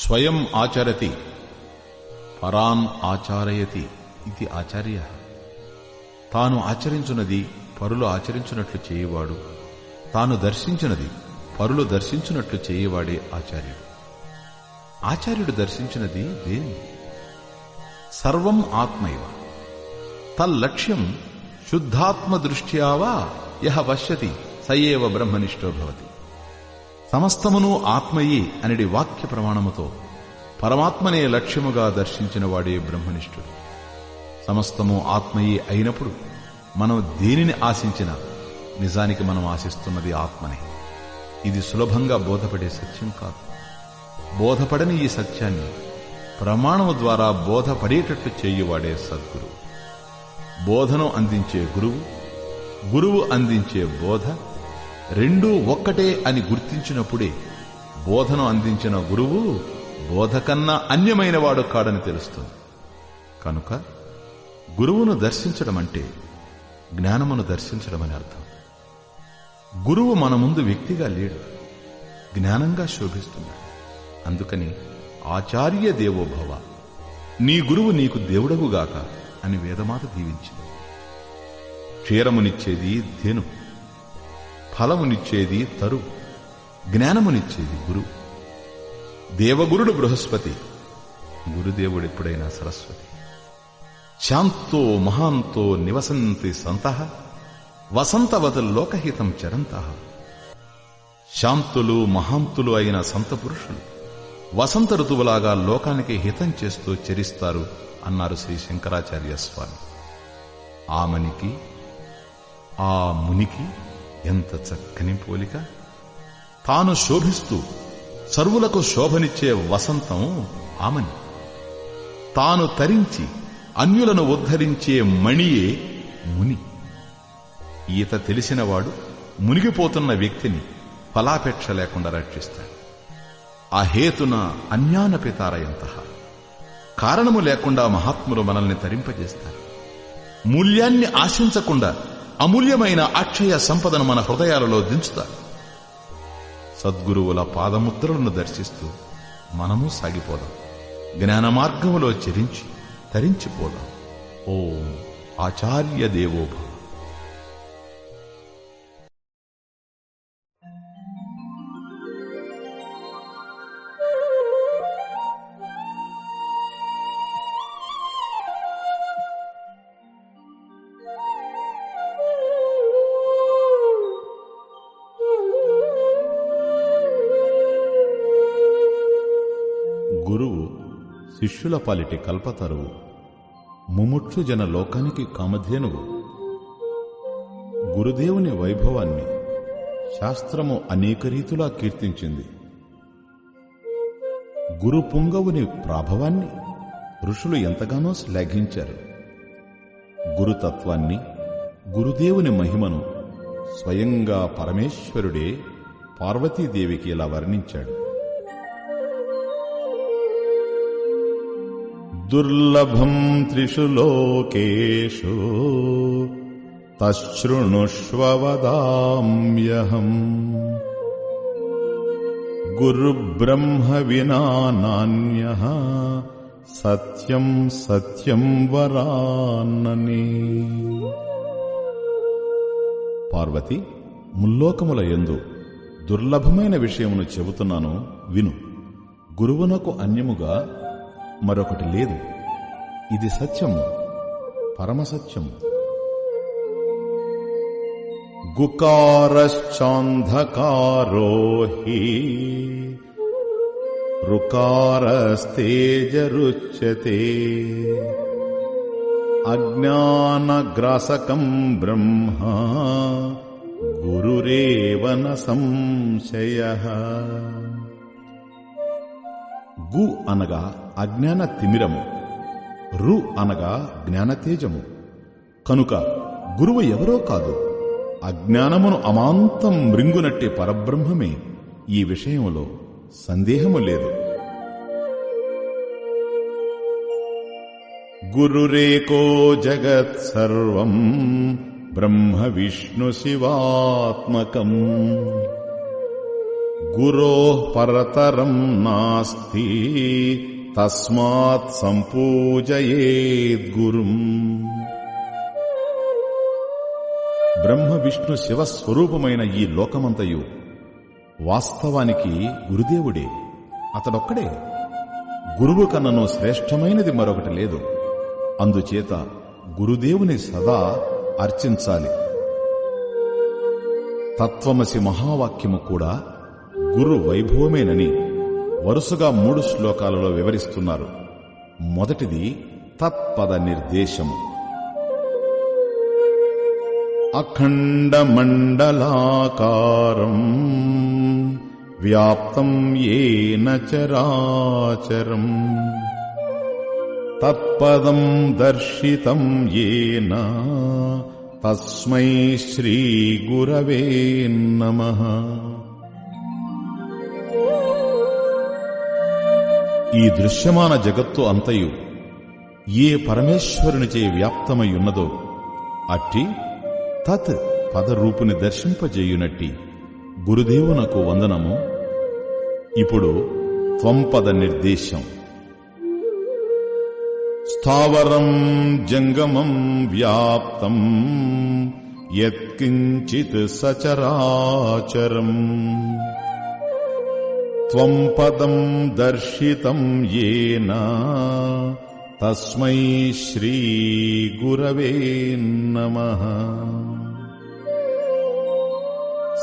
స్వయం ఆచరతి పరాన్ ఆచారయతి ఇది ఆచార్య. తాను ఆచరించున్నది పరులు ఆచరించున్నట్లు చేయవాడు. తాను దర్శించినది పరులు దర్శించున్నట్లు చేయవాడే ఆచార్యుడు. ఆచార్యుడు దర్శించినది దేని? సర్వం ఆత్మైవ. తల్లక్ష్యం శుద్ధాత్మ దృష్ట్యావా యహ పశ్యతి సయేవ బ్రహ్మనిష్టో భవతి. సమస్తమును ఆత్మయే అనేది వాక్య ప్రమాణముతో పరమాత్మనే లక్ష్యముగా దర్శించిన వాడే బ్రహ్మనిష్ఠుడు. సమస్తము ఆత్మయే అయినప్పుడు మనం దేనిని ఆశించినా నిజానికి మనం ఆశిస్తున్నది ఆత్మనే. ఇది సులభంగా బోధపడే సత్యం కాదు. బోధపడని ఈ సత్యాన్ని ప్రమాణము ద్వారా బోధపడేటట్లు చేయువాడే సద్గురువు బోధను అందించే గురువు గురువు అందించే బోధ రెండూ ఒక్కటే అని గుర్తించినప్పుడే బోధను అందించిన గురువు బోధకన్నా అన్యమైనవాడు కాడని తెలుస్తుంది. కనుక గురువును దర్శించడం అంటే జ్ఞానమును దర్శించడం అని అర్థం. గురువు మన ముందు వ్యక్తిగా లేడు జ్ఞానంగా శోభిస్తున్నాడు. అందుకని ఆచార్య దేవోభవ నీ గురువు నీకు దేవుడగుగాక అని వేదమాత దీవించింది. క్షీరమునిచ్చేది ధేను. ఫలమునిచ్చేది తరు జ్ఞానమునిచ్చేది గురు. దేవగురుడు బృహస్పతి గురుదేవుడెప్పుడైనా సరస్వతి. శాంతో మహాంతో నివసంతి సంత వసంతవత లోకహితం చరంత. శాంతులు మహాంతులు అయిన సంత పురుషులు వసంత ఋతువులాగా లోకానికి హితం చేస్తూ చరిస్తారు అన్నారు శ్రీ శంకరాచార్య స్వామి. మనికి ఆ మునికి ఎంత చక్కని పోలిక? తాను శోభిస్తూ సర్వులకు శోభనిచ్చే వసంతం ఆమని. తాను తరించి అన్యులను ఉద్ధరించే మణియే ముని. ఈత తెలిసినవాడు మునిగిపోతున్న వ్యక్తిని ఫలాపేక్ష లేకుండా రక్షిస్తాడు. హేతున అన్యాన పితారయంత కారణము లేకుండా మహాత్ములు మనల్ని తరింపజేస్తారు. మూల్యాన్ని ఆశించకుండా అమూల్యమైన అక్షయ సంపదను మన హృదయాలలో దించుతారు. సద్గురువుల పాదముద్రలను దర్శిస్తూ మనము సాగిపోదాం. జ్ఞాన మార్గములో చెరించి తరించిపోదాం. ఓం ఆచార్య దేవోభవ. శిష్యుల పాలిటి కల్పతరువు ముముక్షు జన లోకానికి కామధేనువు. గురుదేవుని వైభవాన్ని శాస్త్రము అనేక రీతులా కీర్తించింది. గురు పుంగవుని ప్రాభవాన్ని ఋషులు ఎంతగానో శ్లాఘించారు. గురుతత్వాన్ని గురుదేవుని మహిమను స్వయంగా పరమేశ్వరుడే పార్వతీదేవికి ఇలా వర్ణించాడు. దుర్లభం త్రిషు లోకేషు తశృణుష్వదామ్యహం గురుబ్రహ్మ వినా నాణ్య సత్యం సత్యం వరాన్నని. పార్వతి ముల్లోకముల యందు దుర్లభమైన విషయమును చెబుతున్నాను విను. గురువునకు అన్యముగా మరొకటి లేదు. ఇది సత్యము పరమసత్యము గుకారశ్చాంధకారో హి రుకారస్తేజరుచ్యతే అజ్ఞానగ్రాసకం బ్రహ్మ గురురేవన సంశయ. గు అనగా అజ్ఞాన తిమిరము రు అనగా జ్ఞానతేజము. కనుక గురువు ఎవరో కాదు అజ్ఞానమును అమాంతం మృంగునట్టే పరబ్రహ్మమే ఈ విషయంలో సందేహము లేదు. గురురేకో జగత్ సర్వం బ్రహ్మ విష్ణు శివాత్మకం. గురో పరతరం నాస్తి తస్మాత్ సంపూజయేద్గురుం బ్రహ్మ విష్ణు శివస్వరూపమైన ఈ లోకమంతయు వాస్తవానికి గురుదేవుడే అతడొక్కడే. గురువు కన్నను శ్రేష్టమైనది మరొకటి లేదు. అందుచేత గురుదేవుని సదా అర్చించాలి. తత్వమసి మహావాక్యము కూడా గురు వైభవమేనని వరుసగా మూడు శ్లోకాలలో వివరిస్తున్నారు. మొదటిది తత్పద నిర్దేశము. అఖండమండలాకారం వ్యాప్తం ఏన చరాచరం. తత్పదం దర్శితం ఏన తస్మై శ్రీగురవే నమ. ఈ దృశ్యమాన జగత్తు అంతయు ఏ పరమేశ్వరునిచే వ్యాప్తమయ్యున్నదో అట్టి తత్ పదరూపుని దర్శింపజేయునట్టి. గురుదేవునకు వందనము. ఇప్పుడు త్వంపద నిర్దేశం. స్థావరం జంగమం వ్యాప్తం యత్కించిత్ సచరాచరం. త్వం పదం దర్శితం ఏన. తస్మై శ్రీ గురవే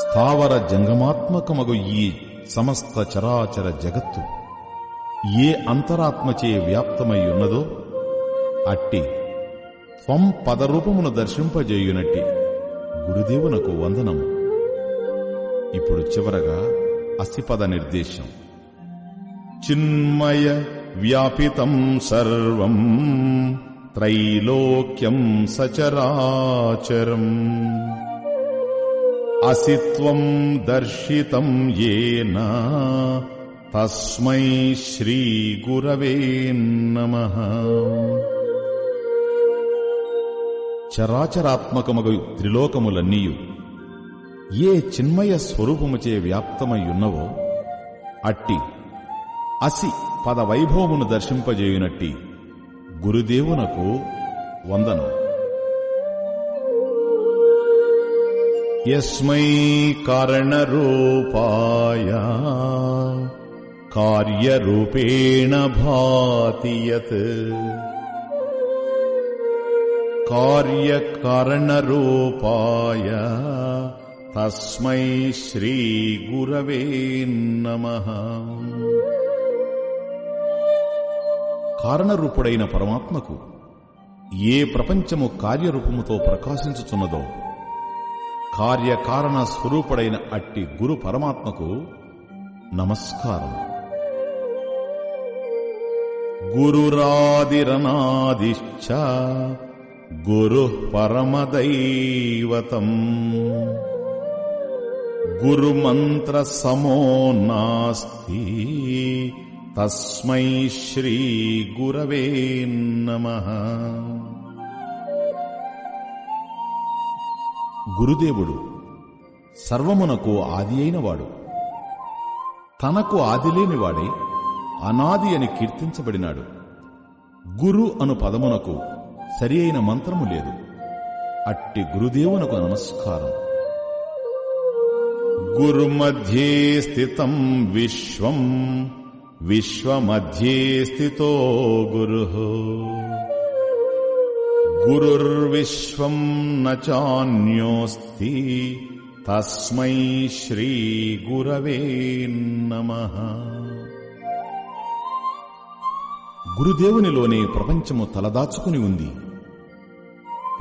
స్థావర జంగమాత్మకమగు ఈ సమస్త చరాచర జగత్తు. ఏ అంతరాత్మచే వ్యాప్తమై ఉన్నదో అట్టి త్వం పదరూపమును దర్శింపజేయునట్టి గురుదేవునకు వందనము. ఇప్పుడు చివరగా అస్థిపద నిర్దేశం. చిన్మయ వ్యాపితం సర్వం త్రైలోక్యం సచరాచరం. అసిత్వం దర్శితం ఏన తస్మై శ్రీ గురవే నమః. చరాచరాత్మకమగు త్రిలోకములన్నీయు ఏ చిన్మయ స్వరూపముచే వ్యాప్తమై ఉన్నవో అట్టి అసి పదవైభవమును దర్శింపజేయునట్టి గురుదేవునకు వందనం. యస్మై కారణరూపాయ కార్యరూపేణ భాతి యత్ కార్యకారణరూపాయ తస్మై శ్రీ గురవే కారణరూపుడైన పరమాత్మకు ఏ ప్రపంచము కార్యరూపముతో ప్రకాశించుచున్నదో కార్యకారణ స్వరూపుడైన అట్టి గురు పరమాత్మకు నమస్కారం. గురురాదిరనాదిశ్చ గురు పరమదైవతం. గురుమంత్ర సమో నాస్తి తస్మై శ్రీ గురవే నమః. గురుదేవుడు సర్వమునకు ఆది అయినవాడు. తనకు ఆది లేనివాడై అనాది అని కీర్తించబడినాడు. గురు అను పదమునకు సరి అయిన మంత్రము లేదు. అట్టి గురుదేవునకు నమస్కారం. గురుమధ్యే స్థితం విశ్వం. విశ్వమధ్యే స్థితో గురు. గురుర్విశ్వం నాన్యోస్తి తస్మై శ్రీ గురవే గురుదేవునిలోనే ప్రపంచము తలదాచుకుని ఉంది.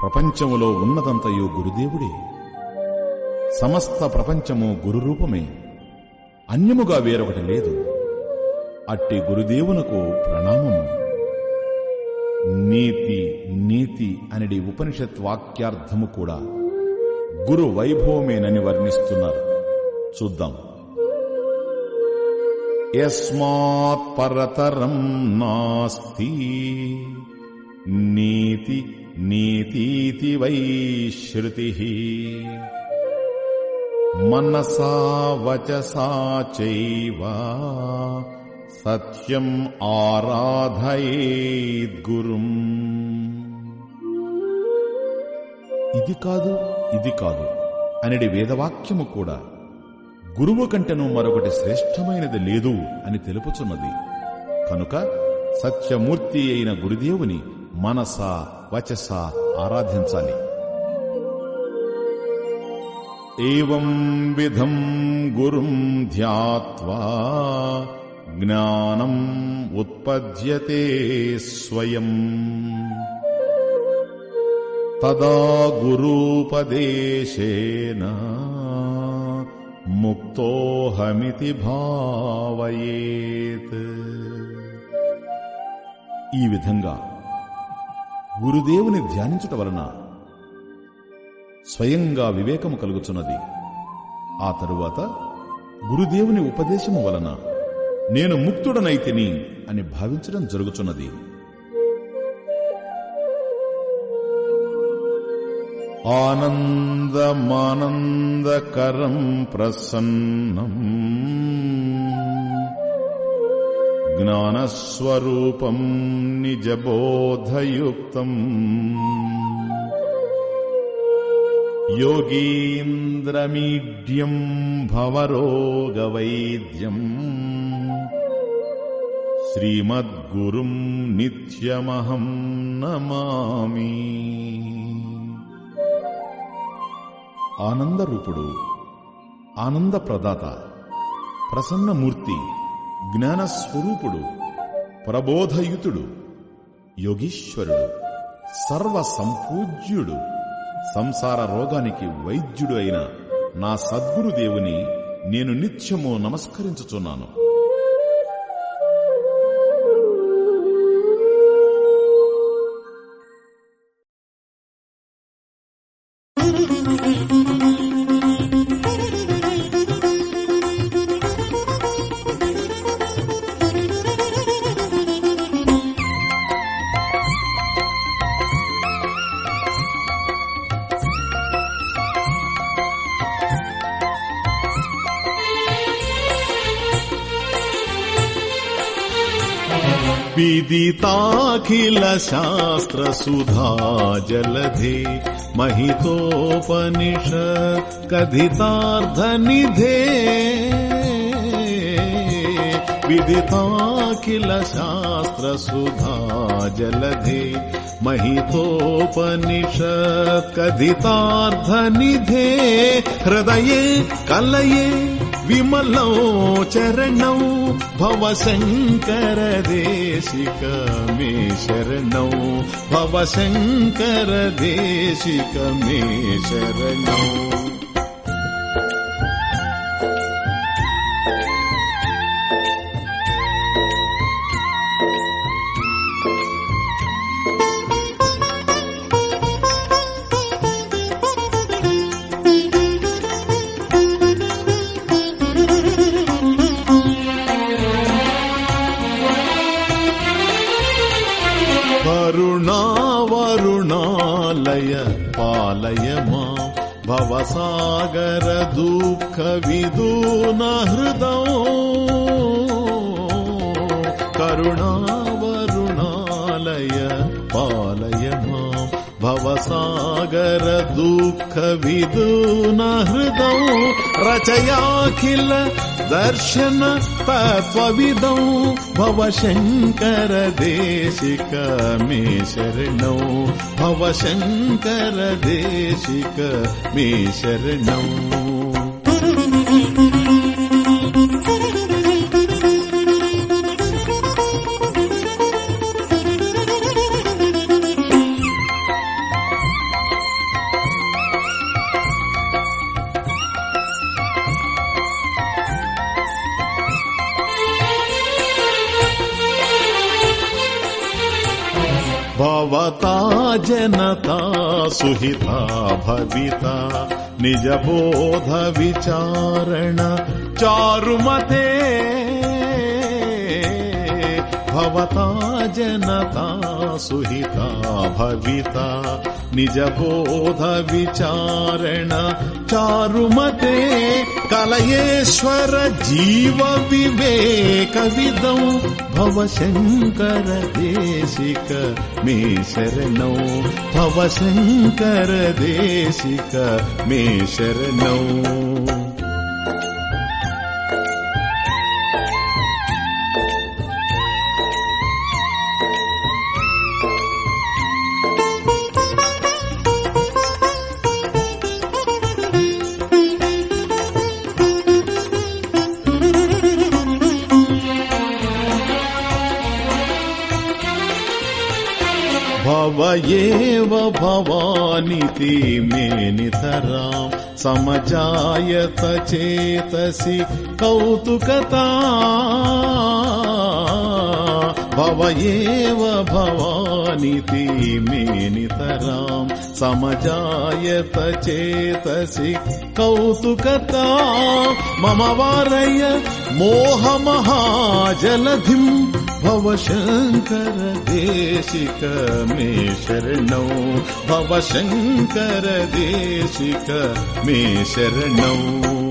ప్రపంచములో ఉన్నదంతయు గురుదేవుడే. సమస్త ప్రపంచము గురురూపమే. అన్యముగా వేరొకటి లేదు. అట్టి గురుదేవునకు ప్రణామము. నీతి నీతి అనేది ఉపనిషత్ వాక్యార్థము కూడా గురు వైభవమేనని వర్ణిస్తున్నారు. చూద్దాం. యస్మాత్ పరతరం నాస్తి. నీతి నీతీతి వై శృతి. మనసా వచసా చైవ సత్యం ఆరాధయేద్గురుం ఇది కాదు ఇది కాదు అనేది వేదవాక్యము కూడా. గురువు కంటెను మరొకటి శ్రేష్టమైనది లేదు అని తెలుపుచున్నది. కనుక సత్యమూర్తి అయిన గురుదేవుని మనస వచస ఆరాధించాలి. ఏం విధం గురుం ధ్యాత్వా జ్ఞానం ఉత్పద్యతే స్వయం తదా గురూపదేశేన ముక్తోహమితి భావయేత్ ఈ విధంగా గురుదేవుని ధ్యానించుట వలన స్వయంగా వివేకము కలుగుచున్నది. ఆ తరువాత గురుదేవుని ఉపదేశము వలన నేను ముక్తుడనైతిని అని భావించడం జరుగుచున్నది. ఆనందమానందకరం ప్రసన్నం. జ్ఞానస్వరూపం నిజబోధయుక్తం. యోగీంద్రమీడ్యం భవరోగవైద్యం శ్రీమద్గురుం నిత్యమహం నమామి ఆనందరూపుడు ఆనందప్రదాత ప్రసన్నమూర్తి జ్ఞానస్వరూపుడు ప్రబోధయుతుడు యోగీశ్వరుడు సర్వ సంపూజ్యుడు సంసార రోగానికి వైద్యుడు అయిన నా సద్గురుదేవుని నేను నిత్యము నమస్కరించుచున్నాను. ताखिल जलधे महितोपनिषत् कथितार्थ निधे जलधे महितोपनिषत् कथितार्ध हृदये कलये विमलौ चरणौ भवशङ्कर देशिक मे शरणौ भवशङ्कर देशिक मे शरणौ भविदौ विदौ भवशङ्करदेशिक मे शरणौ भवशङ्कर देशिक मे शरणौ सुहिता भविता निजबोध विचारण चारुमते भवता जनता सुहिता भविता निजबोध विचारण चारुमते कलयेश्वर जीव विवेकविदौ भवशङ्कर देशिक मे शरणौ भवशङ्कर देशिक मे शरणौ సమజాయత చేతసి కౌతుకతా భవయేవ భవానితి మేనితరాం సమజాయత చేతసి కౌతుకత మమ వారయ మోహమహాజలధిం मम वारय मोहमहाजलधिम् भव शङ्कर देशिक मे शरणौ भव शङ्कर देशिक मे शरणौ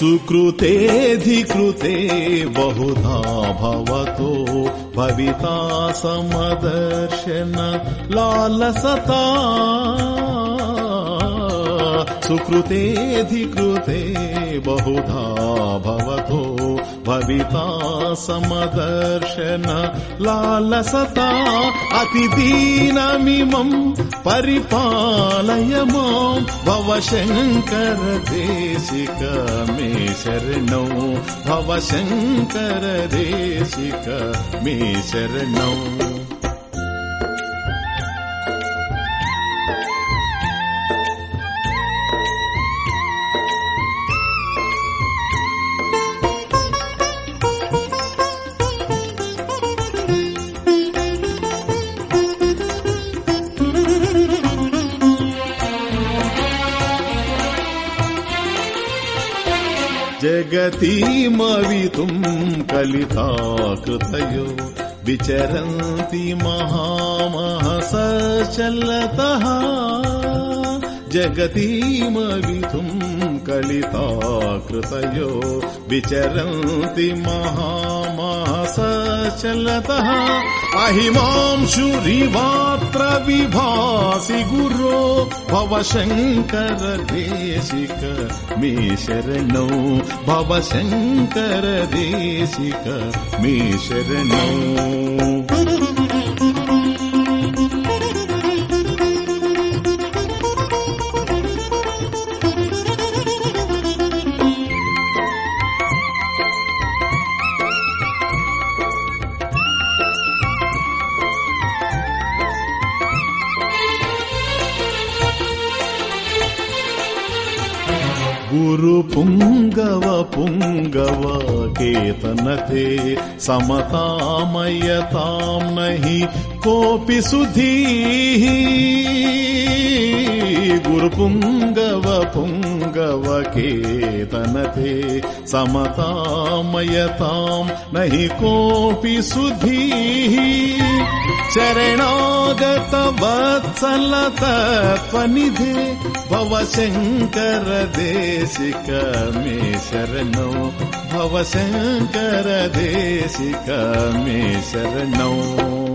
सुकृतेऽधिकृते बहुधा भवतो भविता समदर्शन लालसता। सुकृतेऽधिकृते बहुधा भवतो भविता समदर्शन लालसता अतिदीनमिमम् परिपालय माम् भव शङ्कर देशिक मे शरणौ भव शङ्कर देशिक मे शरणौ वितुम् कलिता कृतयो विचरन्ति महामहसचलतः जगतीमवितुम् कलिता कृतयो विचरन्ति महामास महामहसचलतः अहिमांशुरिवात्र विभासि गुरो। भव शङ्कर देशिक मे शरणौ भव शङ्कर देशिक मे शरणौ न ते समतामयतां नहि कोऽपि सुधीः। गुरुपुङ्गव पुङ्गव केतनते समतामयताम् नहि कोऽपि सुधीः। शरणागत वत्सल तत्त्वनिधे भव शङ्कर देशिक मे शरणौ भव शङ्कर देशिक मे शरणौ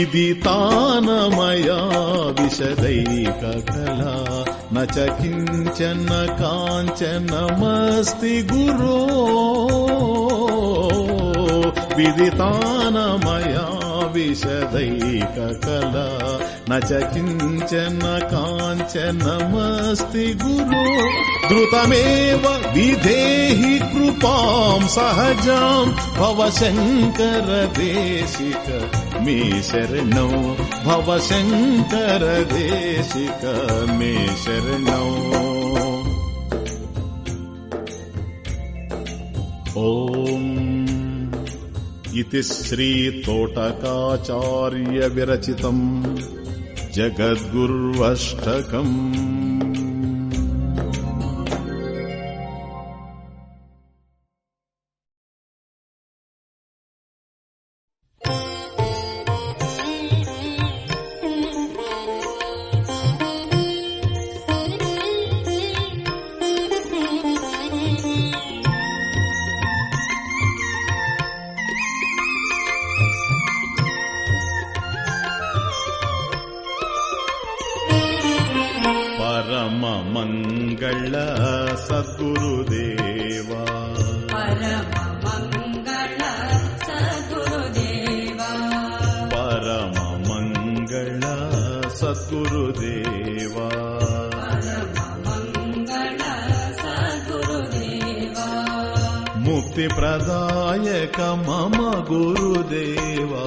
विदितानमया विशदैककला न च किञ्चन काञ्चनमस्ति गुरो विदितानमया विशदैककला न च किञ्चन काञ्चनमस्ति गुरु। द्रुतमेव विधेहि कृपाम् सहजाम् भव शङ्कर देशिक मे शरणौ भव शङ्कर देशिक मे शरणौ ॐ శ్రీతోటకాచార్య విరచిత జగద్గుర్వష్టకం సద్గురుదేవా ముక్తి ప్రదాయక మమ గురుదేవా.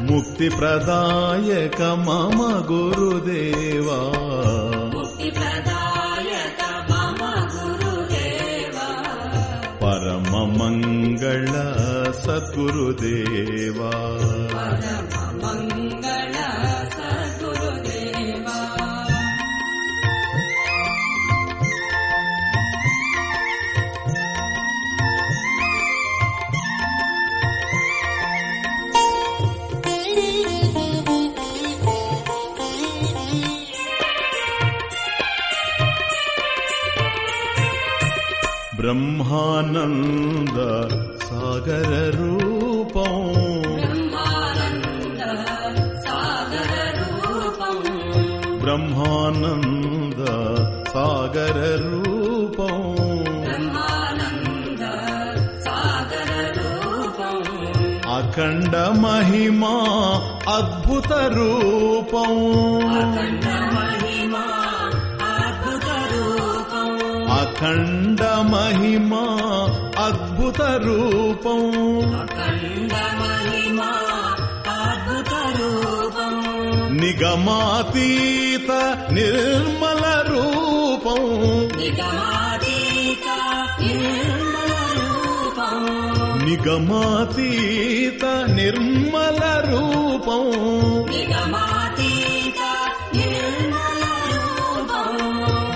ముక్తి ప్రదాయక మమ గురుదేవా. సద్గురుదేవా. మంగళ సద్గురుదేవా ब्रह्मानन्द सागर अखण्ड महिमा अद्भुतरूपं अखण्ड महिमा अद्भुतरूपं निगमाती నిగమాతీత నిర్మల రూపం. నిగమాతీత నిర్మల రూపం.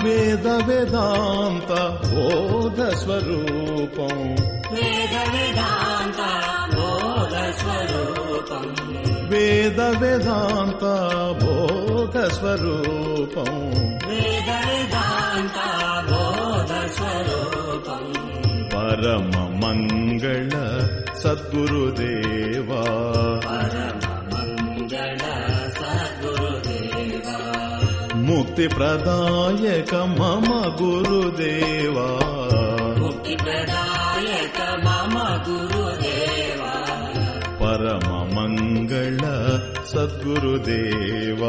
వేద వేదాంత బోధ స్వరూపం. వేద వేదాంత బోధ స్వరూపం. वेद वेदान्त भोगस्वरूपं परम मङ्गल सद्गुरुदेवाङ्गतिप्रदायक मम गुरुदेवा। मुक्तिप्रदायक मम गुरु सद्गुरुदेवगुरुदेव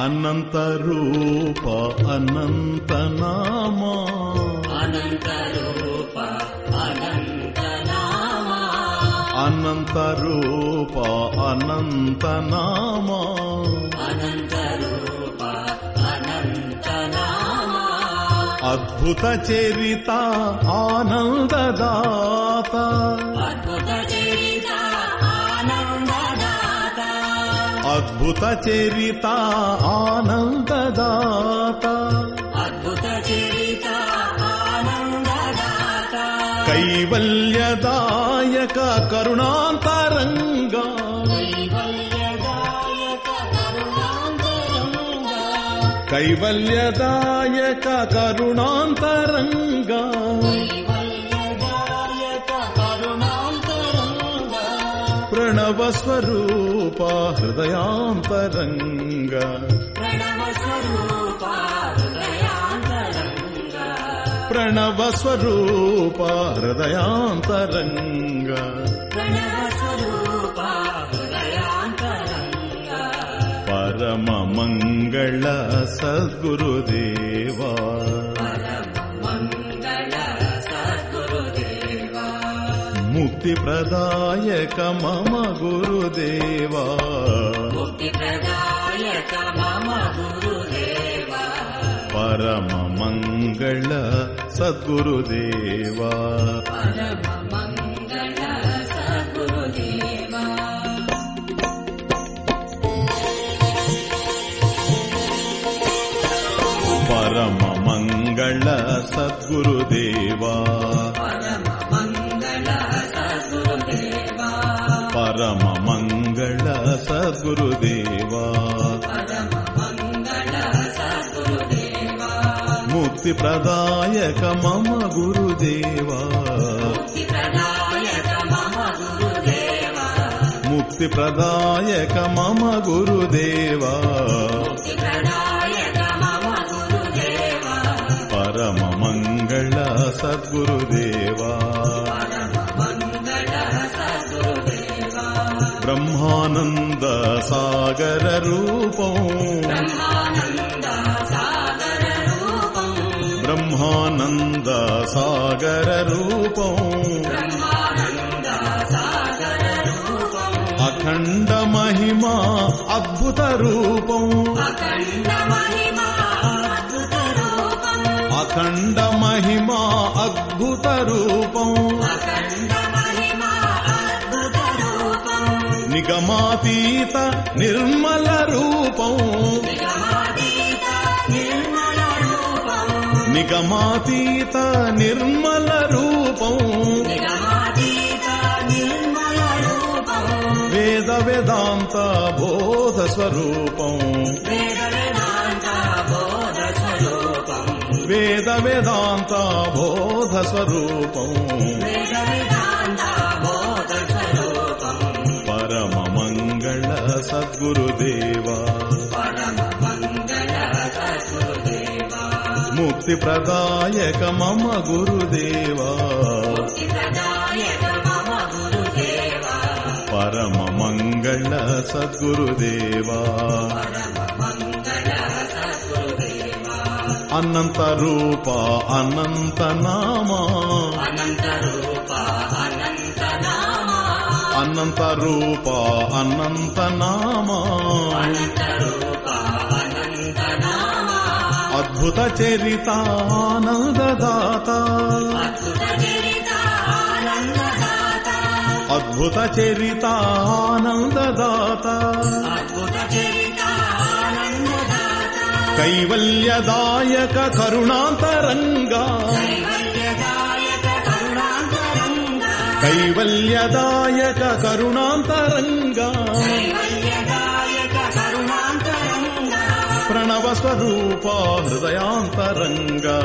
अनन्तरूप अनन्त अनन्तरूप अनन्तनामा। अनन्तरूप अनन्तनामा। अद्भुतचरिता आनन्ददाता। अद्भुतचरिता आनन्ददाता। వైవల్యదాయక కరుణాంతరంగా కైవల్యదాయక కరుణాంతరంగా ప్రణవస్వరూప హృదయాంతరంగా ప్రణవస్వరూప ప్రణవ స్వరూప హృదయాంతరంగ. పరమ మంగళ సద్గురుదేవా. ముక్తి ప్రదాయక మమ గురుదేవా. ముక్తి ಪರಮ ಮಂಗಳ ಸದ್ಗುರುದೇವ. ಪರಮ ಮಂಗಳ ಸದ್ಗುರುದೇವ. ಪರಮ ಮಂಗಳ ಸದ್ಗುರುದೇವಾ. ముక్తి ప్రదాయక మమ గురుదేవా. ముక్తి ప్రదాయక మమ గురుదేవా. పరమ మంగళ సద్గురుదేవా. బ్రహ్మానంద సాగర రూపం. బ్రహ్మానంద సాగర రూపం. అఖండ మహిమా అద్భుత రూపం. అఖండ మహిమా అద్భుత రూపం. నిగమాతీత నిర్మల రూపం. నిగమాతీత నిర్మల రూపం. వేద వేదాంత బోధ స్వరూపం. వేద వేదాంత బోధ స్వరూపం. పరమ మంగళ సద్గురుదేవా. ముక్తి ప్రదాయక మమ గురుదేవా. పరమ మంగళ సద్గురుదేవా. అనంత రూప అనంత నామా. అనంత రూప అనంత నామా. అద్భుత చరిత ఆనందదాత. అద్భుత చరిత ఆనందదాత. కైవల్యదాయక కరుణాంతరంగా. కైవల్యదాయక కరుణాంతరంగా. ప్రణవ స్వరూప హృదయాంతరంగా.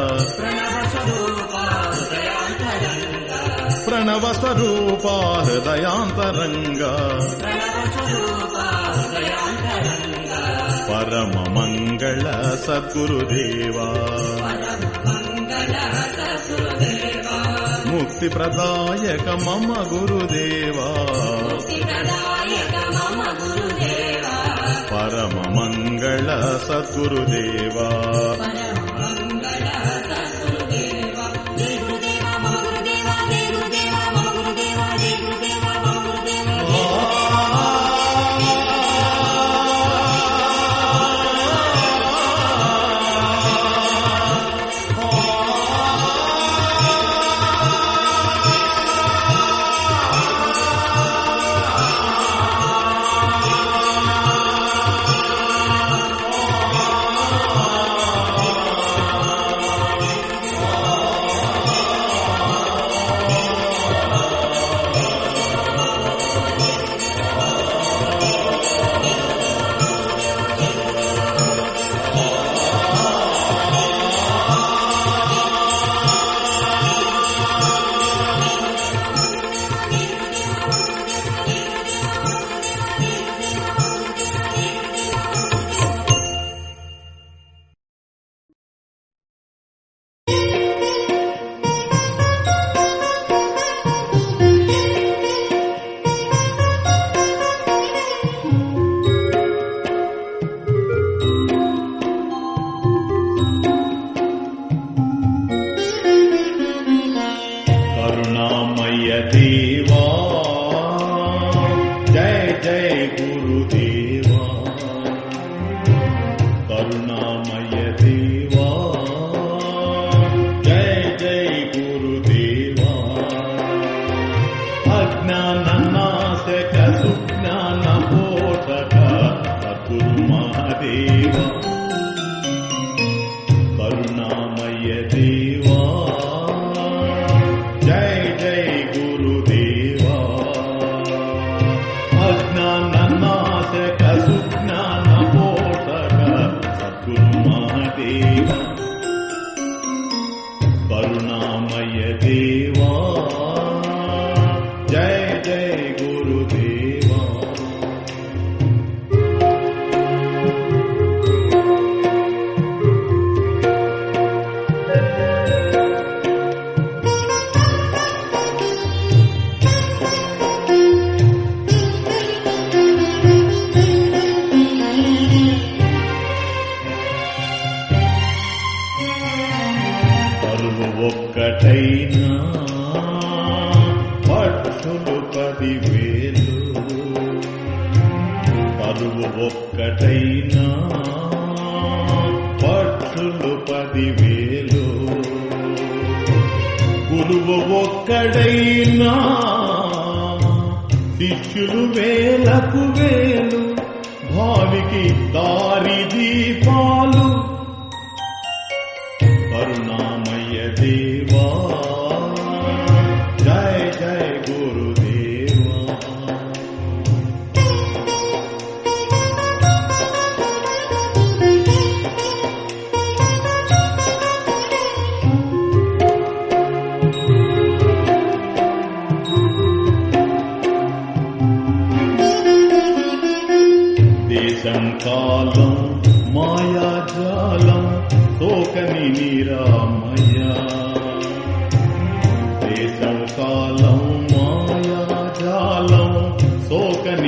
ప్రణవ స్వరూప హృదయాంతరంగా. పరమ మంగళ సద్గురుదేవా. ముక్తి ప్రదాయక మమ గురుదేవా. ముక్తి ప్రదాయక మమ గురుదేవా. ಪರಮ ಮಂಗಳ ಸದ್ಗುರುದೇವಾ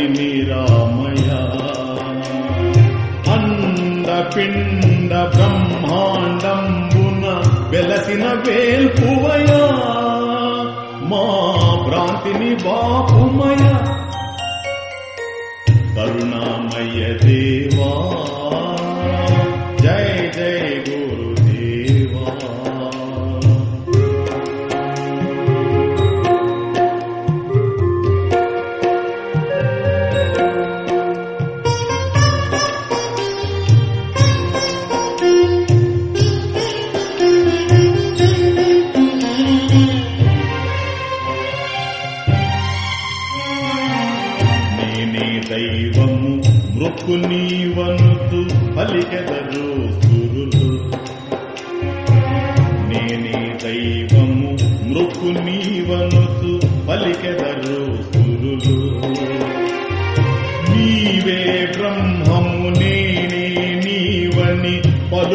निरामय अण्डपिण्ड ब्रह्माण्डम्बुन वेलसिन वेल्पुवया मा भ्रान्तिनि बापुमया। करुणामय देवा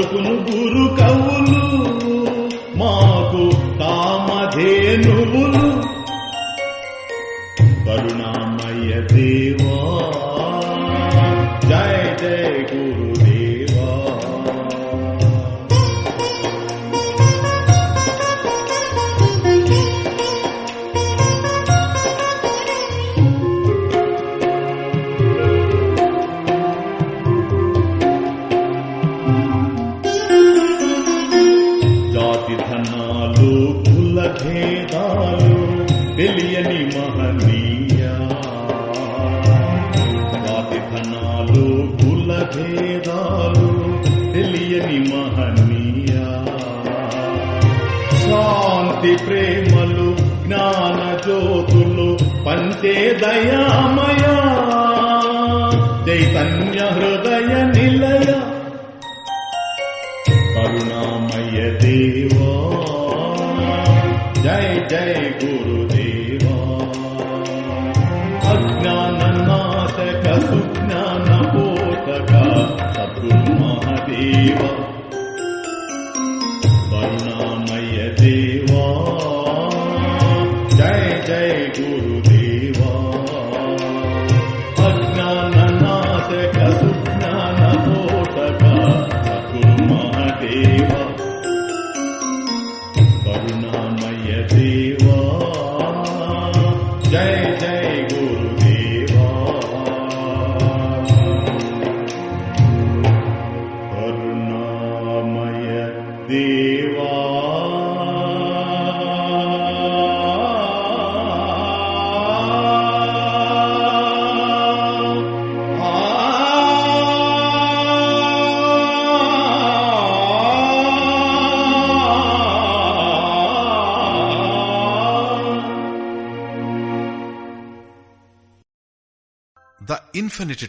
పలుకునుగురు కవులు మాకు కామధేనువులు. కరుణామయ దేవా జయ జయ గురు ते दयामया। चैतन्यहृदय निलय करुणामय देवा। जय जय गुरुदेवा। अज्ञाननाशक सुज्ञानपोतकुर्मदेव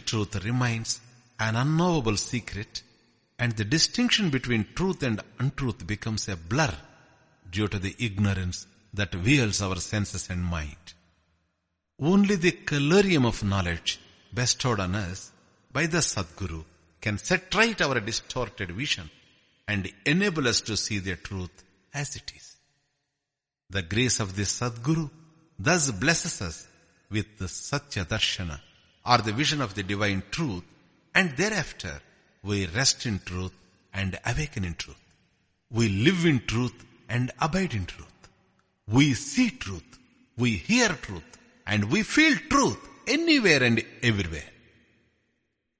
truth remains an unknowable secret and the distinction between truth and untruth becomes a blur due to the ignorance that veils our senses and mind. Only the colorium of knowledge bestowed on us by the Sadguru can set right our distorted vision and enable us to see the truth as it is. The grace of the Sadguru thus blesses us with the Satya Darshana or the vision of the divine truth and thereafter we rest in truth and awaken in truth. We live in truth and abide in truth. We see truth, we hear truth, and we feel truth anywhere and everywhere.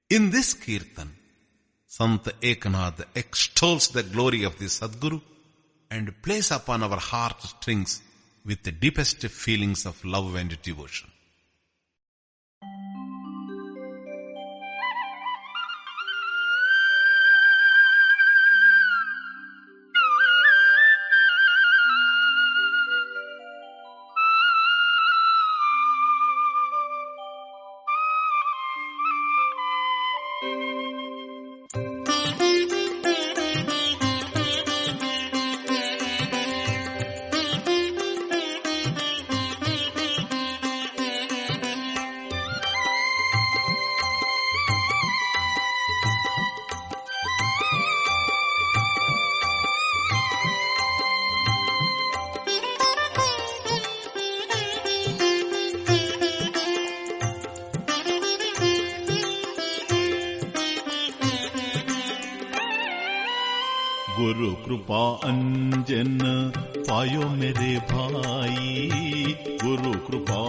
In this kirtan, Sant Ekanath extols the glory of the Sadguru and plays upon our heart strings with the deepest feelings of love and devotion. कृपा अंजन पायो मेरे भाई गुरु कृपा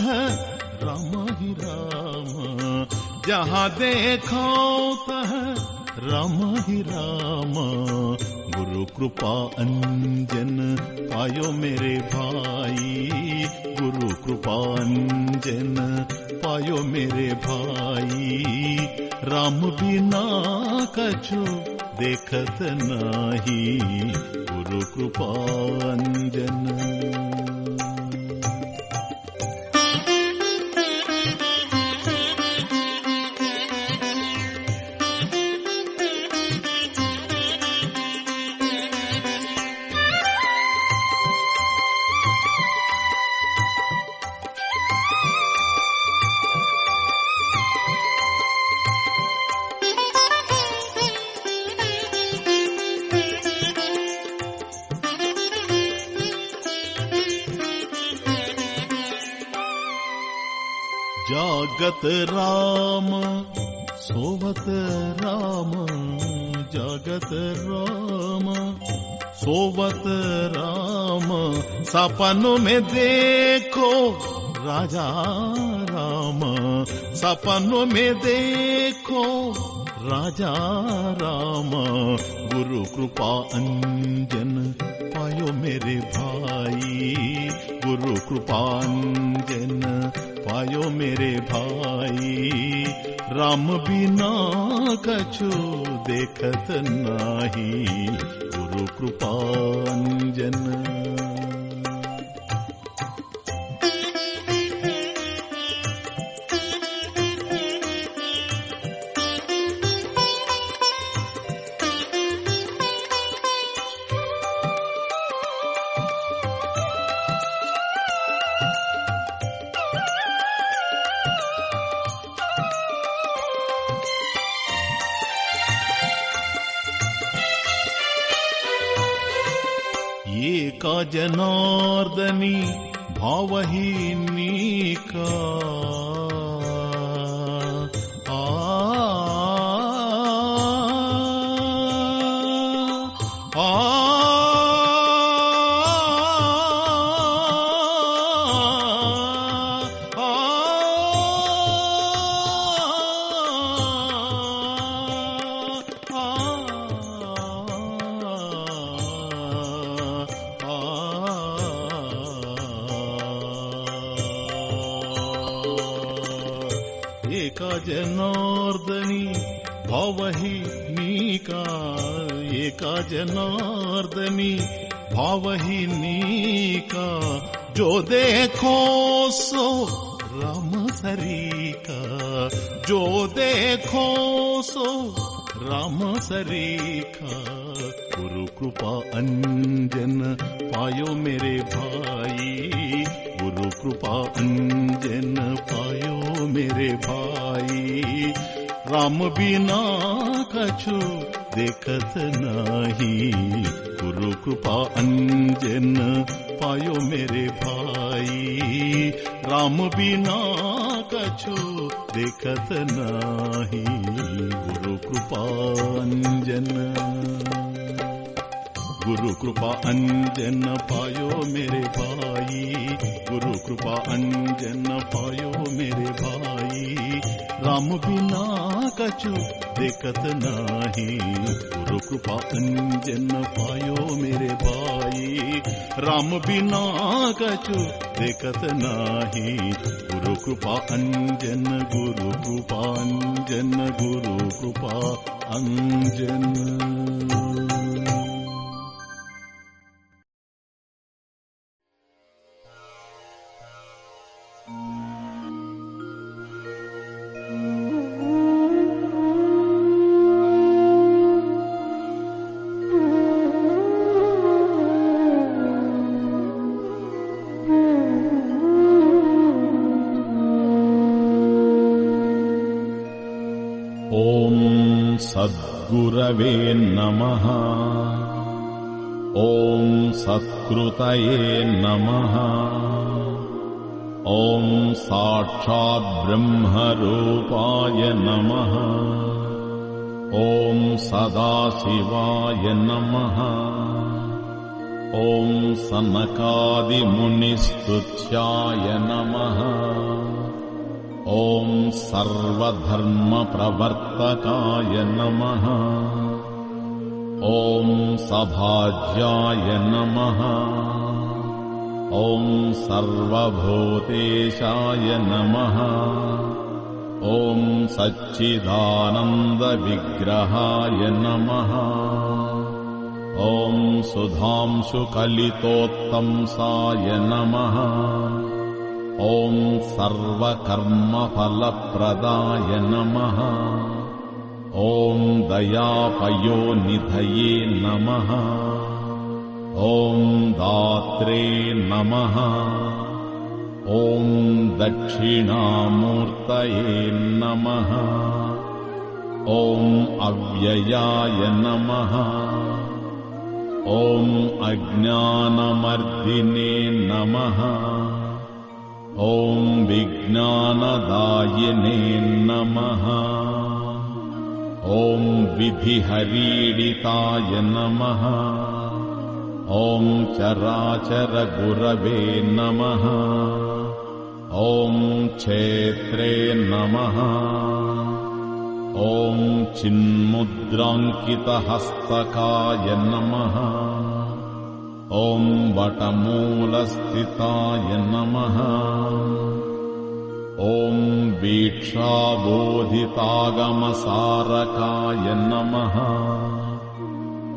तह राम ही राम। जहाँ देखो तह राम ही राम। गुरु कृपा अंजन पायो मेरे भाई जागत राम, सोवत राम, जागत राम, सोवत राम। सपनों में देखो राजा राम, सपनों में देखो राजा राम। गुरु कृपा अंजन पायो मेरे भाई, गुरु कृपा अंजन पायो मेरे भाई। राम बिना कछु देखत नाही। गुरु कृपांजन वही राम सरीका जो देखो सो राम सरीका। गुरु कृपा अंजन पायो मेरे भाई गुरु कृपा अंजन पायो मेरे भाई। राम बिना कछु देखत नाही गुरु कृपा अंजन पायो मेरे भाई। राम बिना कछु देखत नाही गुरु अंजन गुरु कृपा अंजन पायो मेरे भाई। गुरु कृपा अंजन पायो मेरे भाई। राम बिना कछु देखत नाही। गुरु कृपा अंजन पायो मेरे भाई। राम बिना कछु देखत नाही। गुरु कृपा अंजन गुरु कृपा अंजन गुरु कृपा अंजन सद्गुरवे नमः। ॐ सत्कृतये नमः। ॐ साक्षाद्ब्रह्मरूपाय नमः। ॐ सदाशिवाय नमः। ॐ सनकादिमुनिस्तुत्याय नमः ॐ सर्वधर्मप्रवर्तकाय नमः। ॐ सभाज्याय नमः। ॐ सर्वभूतेशाय नमः। ॐ सच्चिदानन्दविग्रहाय नमः। ॐ सुधांशुकलितोत्तंसाय नमः ॐ सर्वकर्मफलप्रदाय नमः। ॐ दयापयोनिधये नमः। ॐ दात्रे नमः। ॐ दक्षिणामूर्तये नमः। ॐ अव्ययाय नमः। ॐ अज्ञानमर्दिने नमः ॐ विज्ञानदायिने नमः। ॐ विधिहरीडिताय नमः। ॐ चराचरगुरवे नमः। ॐ क्षेत्रे नमः। ॐ चिन्मुद्राङ्कितहस्तकाय नमः ॐ वटमूलस्थिताय नमः। ॐ वीक्षाबोधितागमसारकाय नमः।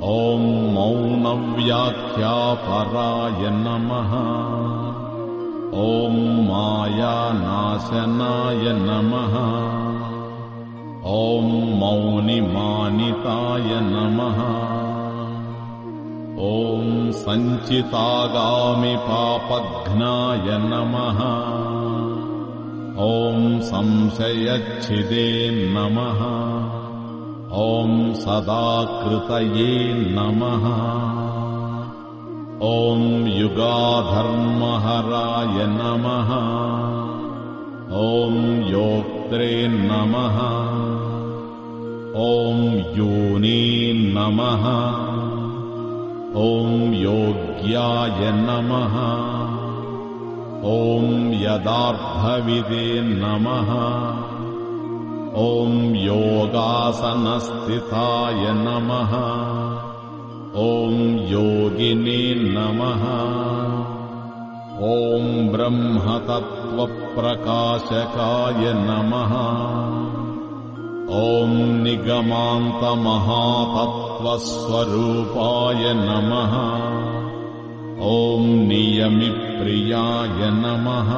ॐ मौनव्याख्यापराय नमः। ॐ मायानाशनाय नमः। ॐ मौनिमानिताय नमः ॐ सञ्चितागामि पापघ्नाय नमः। ॐ संशयच्छिदे नमः। ॐ सदाकृतये नमः। ॐ युगाधर्महराय नमः। ॐ योक्त्रे नमः। ॐ योनी नमः ॐ योग्याय नमः। ॐ यदार्थविदे नमः। ॐ योगासनस्थिताय नमः। ॐ योगिने नमः। ॐ ब्रह्मतत्त्वप्रकाशकाय नमः ॐ निगमान्तमहातत्त्वस्वरूपाय नमः। ॐ नियमिप्रियाय नमः।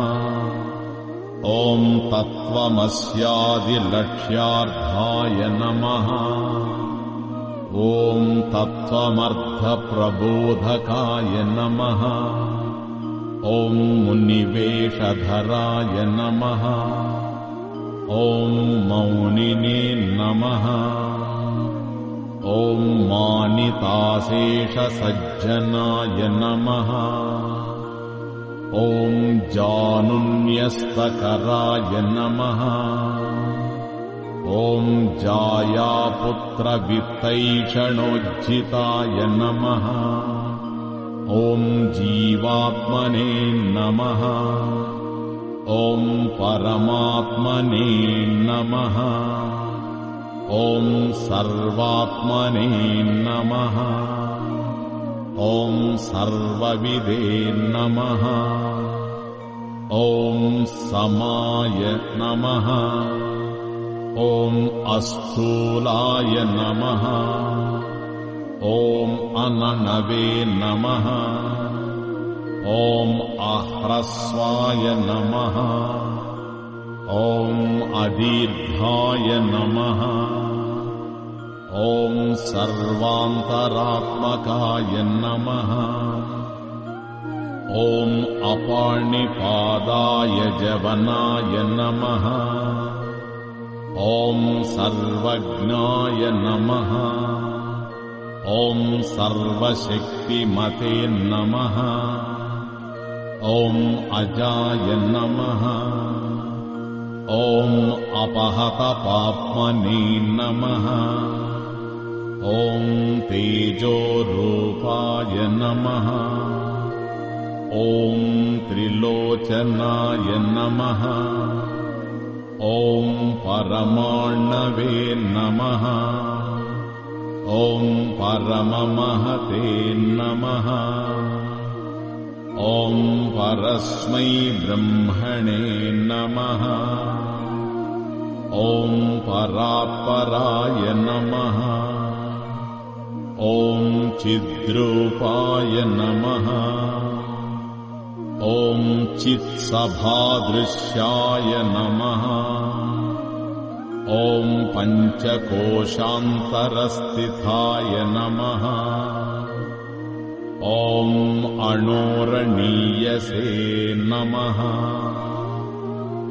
ॐ तत्त्वमस्यादिलक्ष्यार्थाय नमः। ॐ तत्त्वमर्थप्रबोधकाय नमः। ॐ मुनिवेशधराय नमः ॐ मौनिने नमः। ॐ मानिताशेषसज्जनाय नमः। ॐ जानुन्यस्तकराय नमः। ॐ जायापुत्रवित्तैषणोज्झिताय नमः। ॐ जीवात्मने नमः ॐ परमात्मने नमः। ॐ सर्वात्मने नमः। ॐ सर्वविदे नमः। ॐ समाय नमः। ॐ अस्थूलाय नमः। ॐ अननवे नमः ॐ अह्रस्वाय नमः। ॐ अदीर्घाय नमः। ॐ सर्वान्तरात्मकाय नमः। ॐ अपाणिपादाय जवनाय नमः। ॐ सर्वज्ञाय नमः। ॐ सर्वशक्तिमते नमः ॐ अजाय नमः। ॐ अपहतपाप्मने नमः। ॐ तेजोरूपाय नमः। ॐ त्रिलोचनाय नमः। ॐ परमाणवे नमः। ॐ परममहते नमः ॐ परस्मै ब्रह्मणे नमः। ॐ परात्पराय नमः। ॐ चिद्रूपाय नमः। ॐ चित्सभादृश्याय नमः। ॐ पञ्चकोशान्तरस्थिताय नमः ॐ अणोरणीयसे नमः।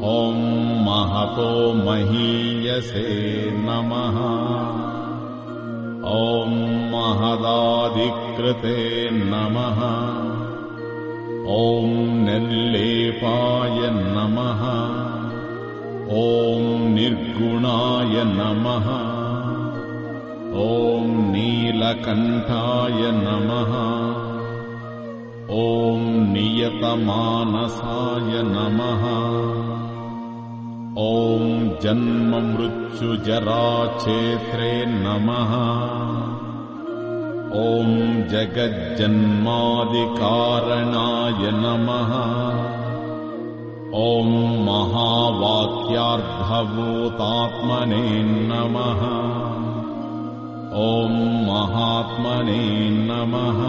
ॐ महतो महीयसे नमः। ॐ महदाधिकृते नमः। ॐ निर्लेपाय नमः। ॐ निर्गुणाय नमः ॐ नीलकण्ठाय नमः। ॐ नियतमानसाय नमः। ॐ जन्ममृत्युजराक्षेत्रे नमः। ॐ जगज्जन्मादिकारणाय नमः। ॐ महावाक्यार्धभूतात्मने नमः ॐ महात्मने नमः।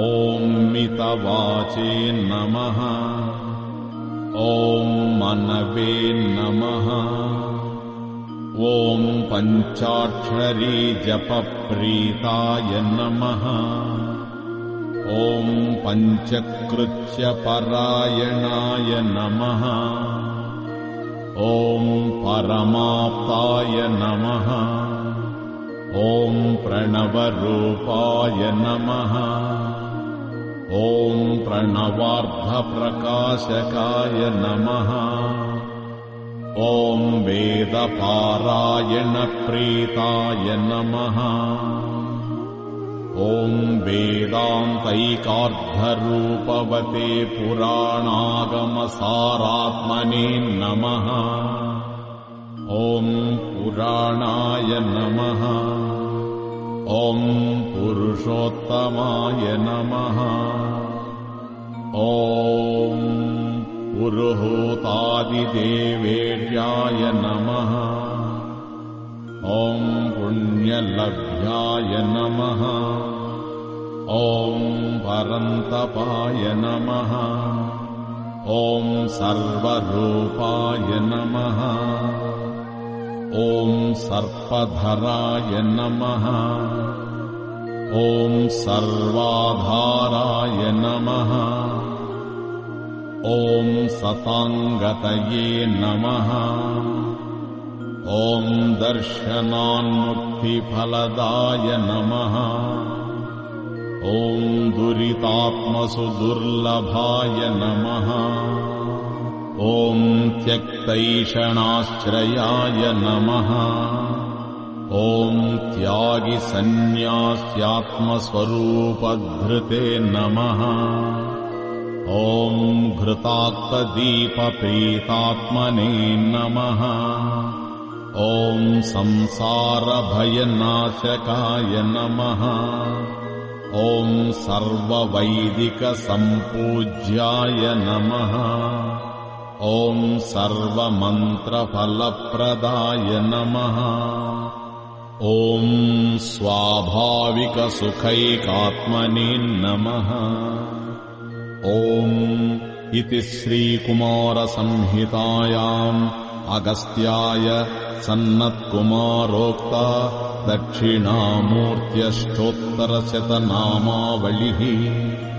ॐ मितवाचे नमः। ॐ मनवे नमः। ॐ पञ्चाक्षरी जपप्रीताय नमः। ॐ पञ्चकृत्यपरायणाय नमः। ॐ परमाप्ताय नमः ॐ प्रणवरूपाय नमः। प्रणवार्धप्रकाशकाय नमः। ॐ वेदपारायणप्रीताय नमः। ॐ वेदान्तैकार्धरूपवते पुराणागमसारात्मने नमः ॐ पुराणाय नमः। ॐ पुरुषोत्तमाय नमः। ॐ पुरुहूतादिदेवेर्याय नमः। ॐ पुण्यलभ्याय नमः। ॐ परन्तपाय नमः। ॐ सर्वरूपाय नमः ॐ सर्पधराय नमः। ॐ सर्वाधाराय नमः। ॐ सताङ्गतये नमः। ॐ दर्शनान्मुक्तिफलदाय नमः। ॐ दुरितात्मसु दुर्लभाय नमः ॐ त्यक्तैषणाश्रयाय नमः। ॐ त्यागिसन्न्यास्यात्मस्वरूपधृते नमः। ॐ घृताक्तदीपप्रीतात्मने नमः। ॐ संसारभयनाशकाय नमः। ॐ सर्ववैदिकसम्पूज्याय नमः ॐ सर्वमन्त्रफलप्रदाय नमः। ॐ स्वाभाविकसुखैकात्मने नमः। ॐ इति श्रीकुमारसंहितायाम् अगस्त्याय सन्नत्कुमारोक्ता दक्षिणामूर्त्यष्टोत्तरशतनामावलिः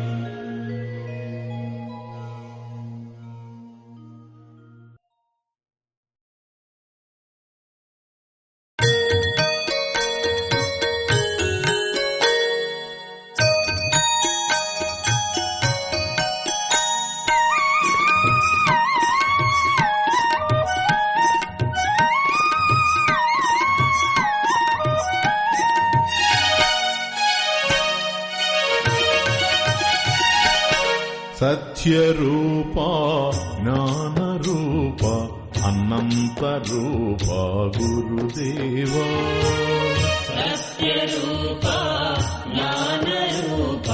సత్యరూపా జ్ఞానరూప అనంతరూప గురుదేవా. సత్యరూప జ్ఞానరూప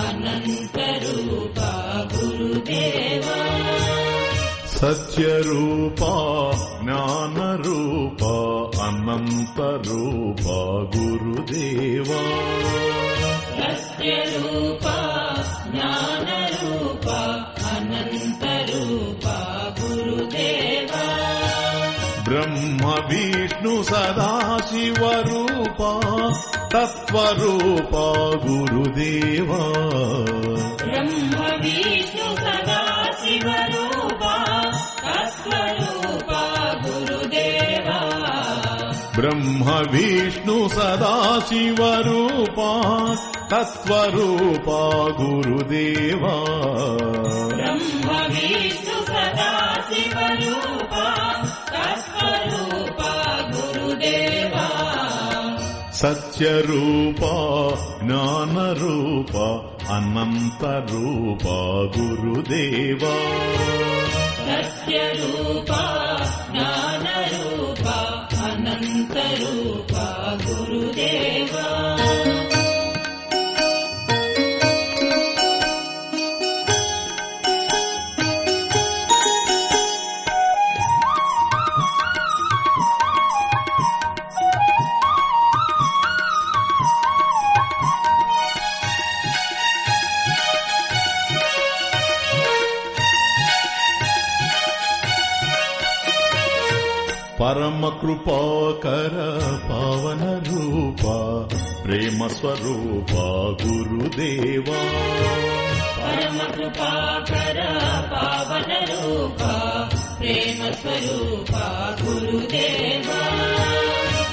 అనంతరూప గురుదేవా. సత్యరూప జ్ఞానరూప అనంతరూప గురుదేవా సదాశివరూప తత్వరూప గురుదేవా. బ్రహ్మ విష్ణు సదా శివరూప తత్వరూప గురుదేవా. బ్రహ్మ విష్ణు సదాశివరూప తత్వరూప గురుదేవా. బ్రహ్మ విష్ణు సత్యరూప జ్ఞానరూప అనంతరూప గురుదేవా. సత్యరూప జ్ఞానరూప అనంతరూప గురుదేవా. పరమ కృపాకర పవన రూప ప్రేమ స్వరూప గురుదేవా. పరమ కృపాకర పావన రూప ప్రేమ స్వరూప గురుదేవా.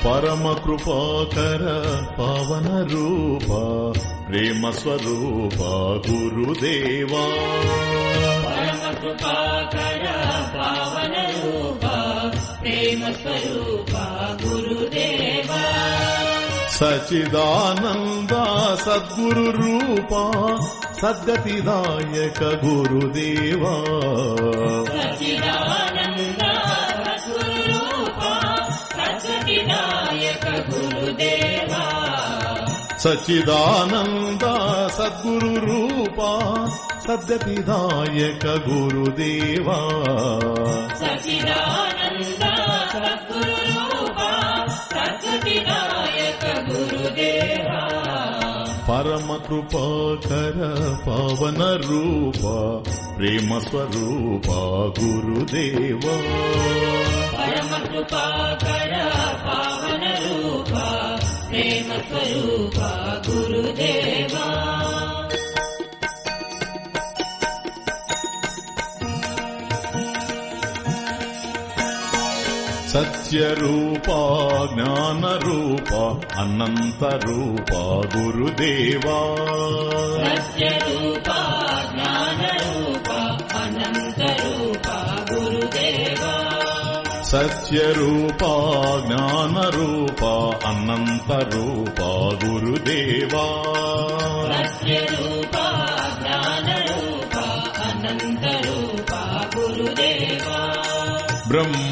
పరమ కృపాకర పవన రూప ప్రేమ స్వరూప గురుదేవా. పరమ కృపాకర పావన రూప प्रेमस्वरूपा गुरुदेवा। सचिदानन्दा सद्गुरुरूपा सद्गतिदायक गुरुदेवाच सचिदानन्दा सद्गुरुरूपा सद्गतिदायक गुरुदेवाचिदा పరమ కృపాకర పవన రూప ప్రేమ స్వరూప గురుదేవా. పరమ కృపాకర పవన రూప ప్రేమ స్వరూప గురుదేవా. సత్యరూప జ్ఞాన రూప అనంత రూప గురుదేవా. సత్య రూప జ్ఞాన రూప అనంత రూప గురుదేవా. సత్యరూప జ్ఞాన రూప అనంత రూప గురుదేవా.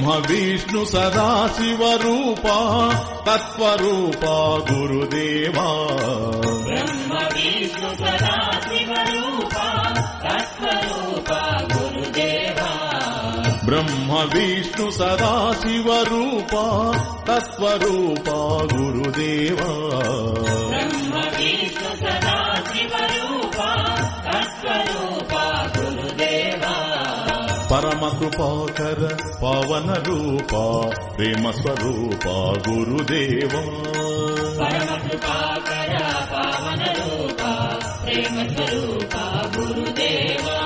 బ్రహ్మ విష్ణు సదాశివ రూప తత్వరూప గురుదేవా. బ్రహ్మ విష్ణు సదా శివ రూప తత్వరూప గురుదేవా. బ్రహ్మ విష్ణు తత్వరూప గురుదేవా. బ్రహ్మ తత్వరూప పరమ కృపాకర పవన రూప ప్రేమ స్వరూప గురుదేవా. పరమ కృపాకర పావన రూప ప్రేమ స్వరూప గురుదేవా.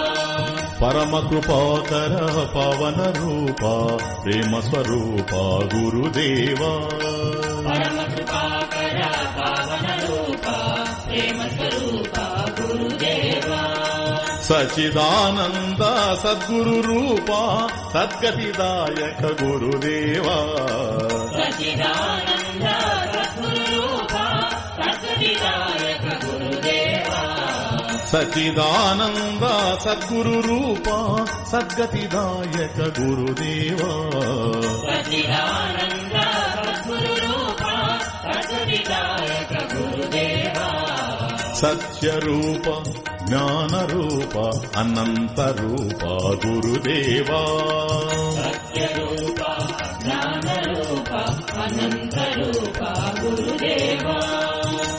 పరమ కృపాకర పవన రూప ప్రేమ స్వరూప గురుదేవా. పరమ సచిదానంద సద్గురు రూప సద్గతిదాయక గురుదేవా. సచిదానంద గురుదేవా. సద్గురు రూప సద్గతిదాయక గురుదేవా. సచిదానంద గురుదేవా. సత్యరూప జ్ఞానరూప అనంత రూప గురుదేవా. సత్యరూప అనంతరూప గురుదేవా.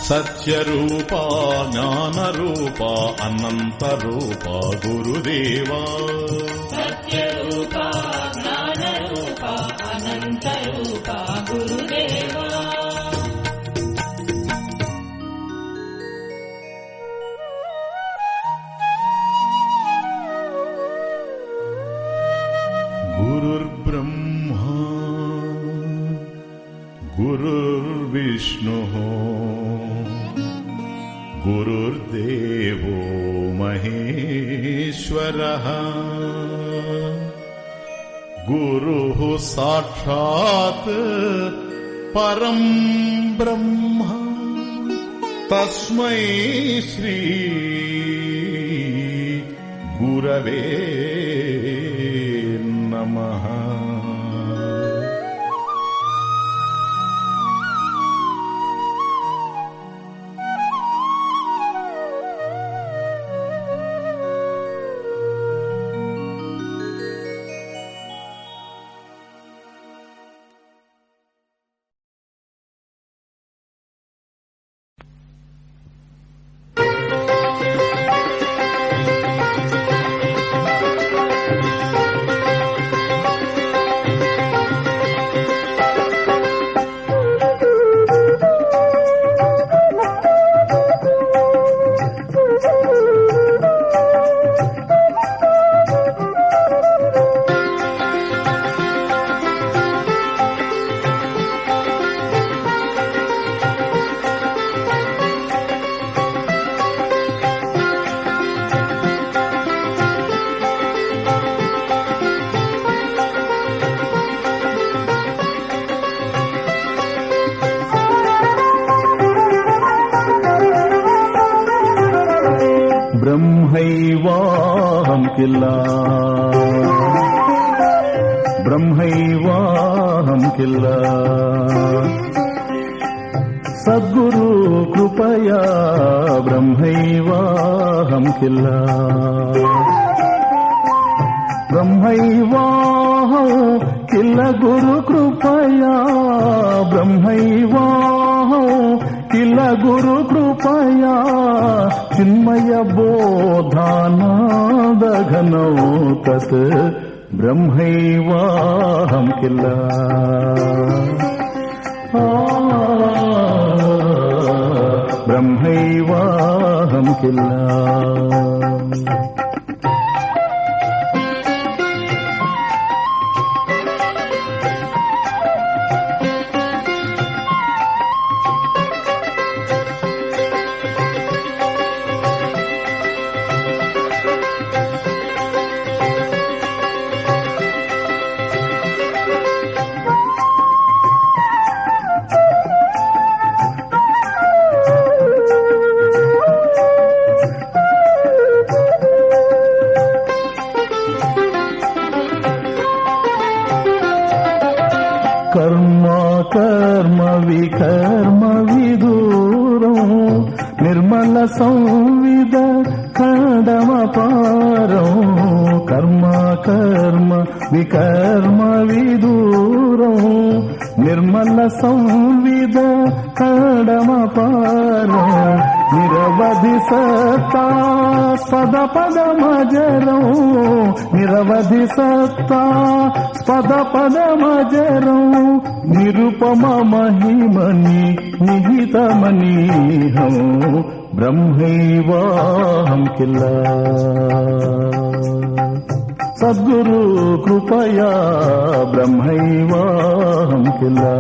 సత్యరూప జ్ఞానరూప అనంత రూప గురుదేవా. సత్యరూప गुरुर्देवो महेश्वरः। गुरुः साक्षात् परम् ब्रह्म। तस्मै श्री गुरवे నిర్మల సంవిద కడమపార నిరవధి సత్తా స్పద పద మజరం. నిరవధి సత్తా స్పద పద మజరం. నిరుపమ మహిమని నిహితమనీహం బ్రహ్మైవాహం కిల్లా సద్గురు కృపయా బ్రహ్మైవాహం కిలా.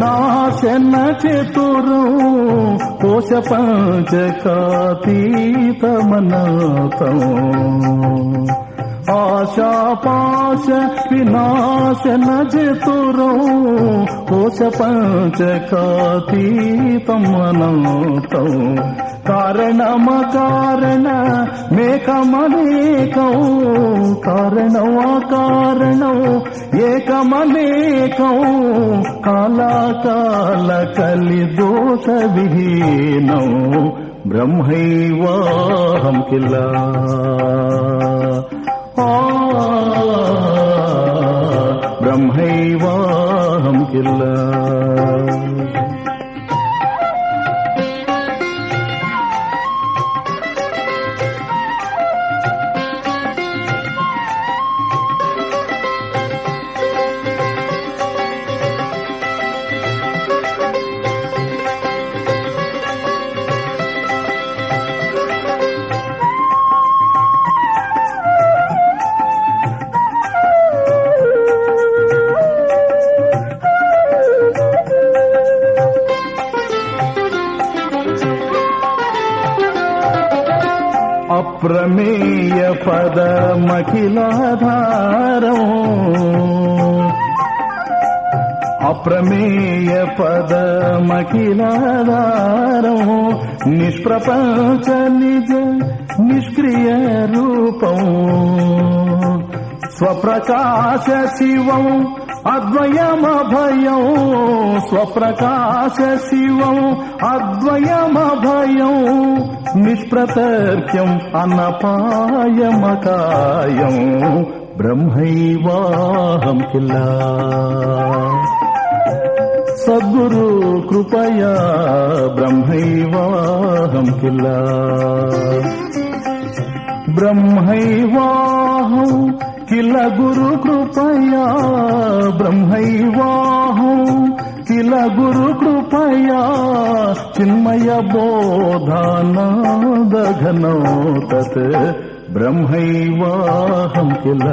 नाश न च तुषपञ्च काती तमन आशापाश पिनाश न च तु पोषपञ्च కారణమ కారణ? మేకమనేకం కారణం కారణం ఏకమనేకం కాలాకాల కలి దోష విహీనం బ్రహ్మైవాహం కిలా బ్రహ్మైవాహం కిలా पदमखिनाधारो अप्रमेय पदमखिलाधार निष्प्रपञ्च च निज निष्क्रियरूप स्वप्रकाश शिवौ अद्वयमभयौ। स्वप्रकाश शिवौ अद्वयमभयौ। నిష్ప్రతర్క్యం అనపాయమకాయం బ్రహ్మైవాహం కిలా సద్గురు కృపయా బ్రహ్మైవాహం కిలా బ్రహ్మైవాహం కిల గురు కృపయా బ్రహ్మైవాహం కిల గురు కృపయా చిన్మయ బోధానాదఘనో తత్ బ్రహ్మైవాహం కిల.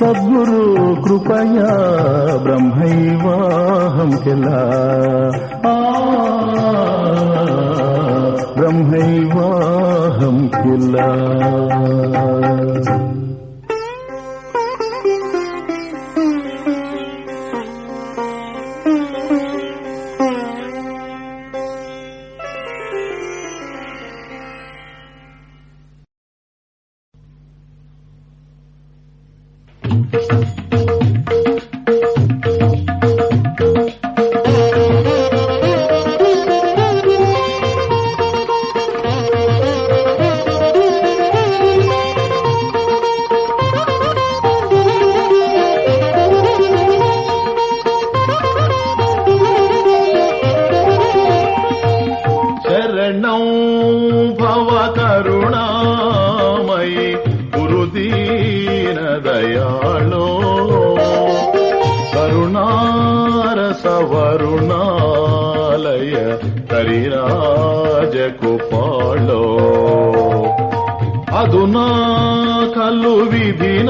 సద్గురు కృపయా బ్రహ్మైవాహం కిల. బ్రహ్మైవాహం కిలా. శరణం భవ కరుణామయి గురుదీన దయాళో కరుణారస వరుణాలయ కరిరాజకు పాళో అదునా కలు విధినామయి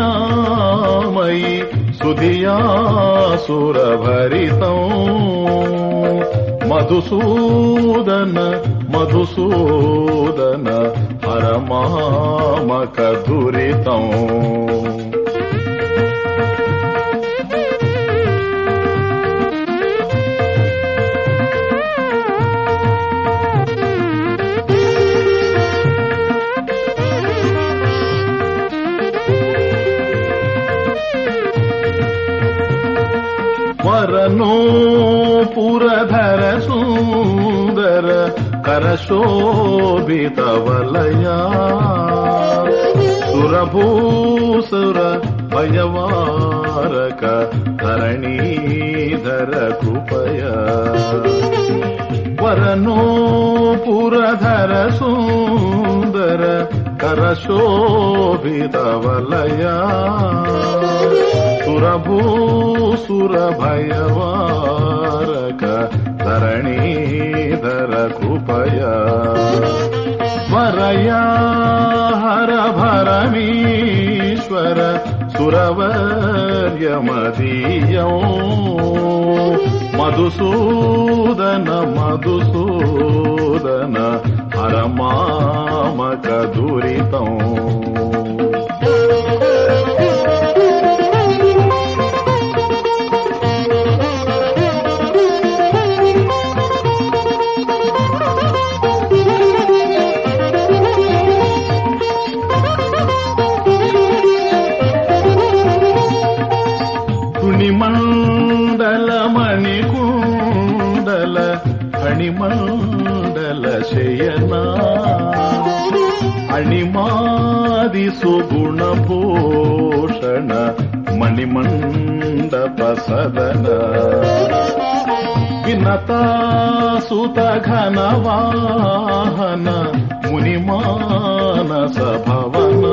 సుధియాసురభరితం మధుసూదన మధుసూదన హరమామక దురితం కరశోభిత వలయా సురభూసుర భయవారక ధరణీధర కృపయ వరనోపురధర సుందర కరశోభిత వలయా సురభూసుర భయవారక ధరణీ रकृपय मरय हर भरवीश्वर सुरवर्यमदीयौ मधुसूदन मधुसूदन हर मामकदुरितौ భూషణ మణిమండప సదన. వినతాసుత ఘన వాహన మునిమానస భవన.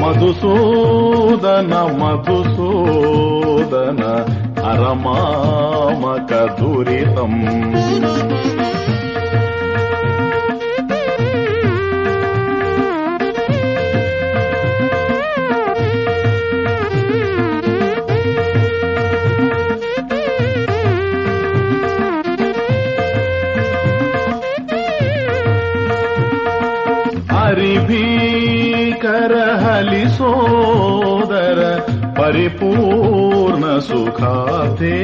మధుసూదన మధుసూదన హరమామక దురితం. ಹಲಿ ಸೋದರ ಪರಿಪೂರ್ಣ ಸುಖಾತೆ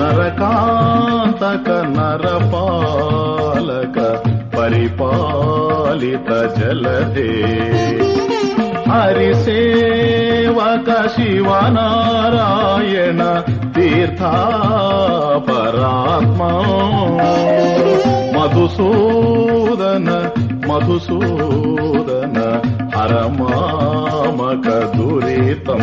ನರಕಾಂತಕ ನರಪಾಲಕ ಪರಿಪಾಲಿತ ಜಲಧೇ हरिसेवक शिवनारायण तीर्था परात्मा मधुसूदन मधुसूदन పరమామక దురితం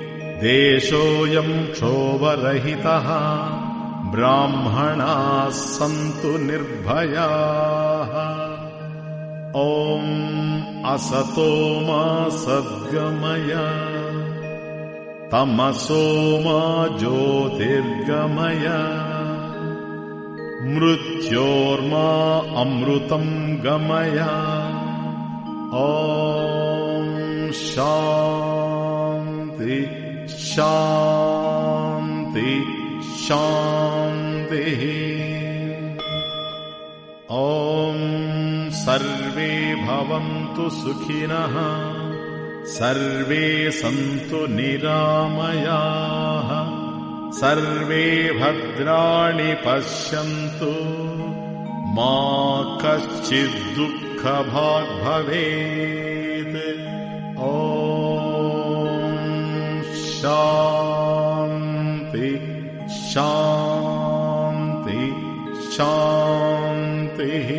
देशोऽयम् क्षोभरहितः ब्राह्मणाः सन्तु निर्भयाः। ॐ असतो मा सद्गमय तमसो मा ज्योतिर्गमय। मृत्योर्मा अमृतम् गमय। ॐ शान्ति शान्ति शान्तिः। ॐ सर्वे भवन्तु सुखिनः सर्वे सन्तु निरामयाः सर्वे भद्राणि पश्यन्तु। मा कश्चिद्दुःखभाग् भवेत् शान्ति शान्ति शान्तिः।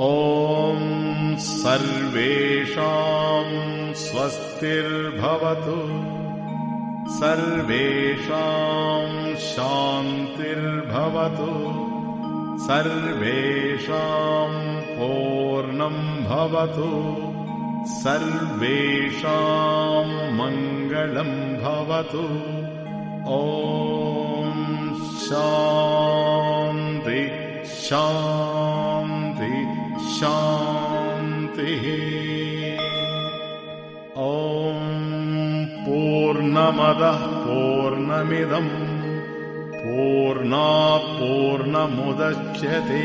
ॐ सर्वेषाम् स्वस्तिर्भवतु। सर्वेषाम् शान्तिर्भवतु। सर्वेषाम् पूर्णम् भवतु सर्वेषाम् मङ्गलम् भवतु। ॐ शान्ति शान्ति शान्तिः। ॐ पूर्णमदः पूर्णमिदम् पूर्णात् पूर्णमुदच्यते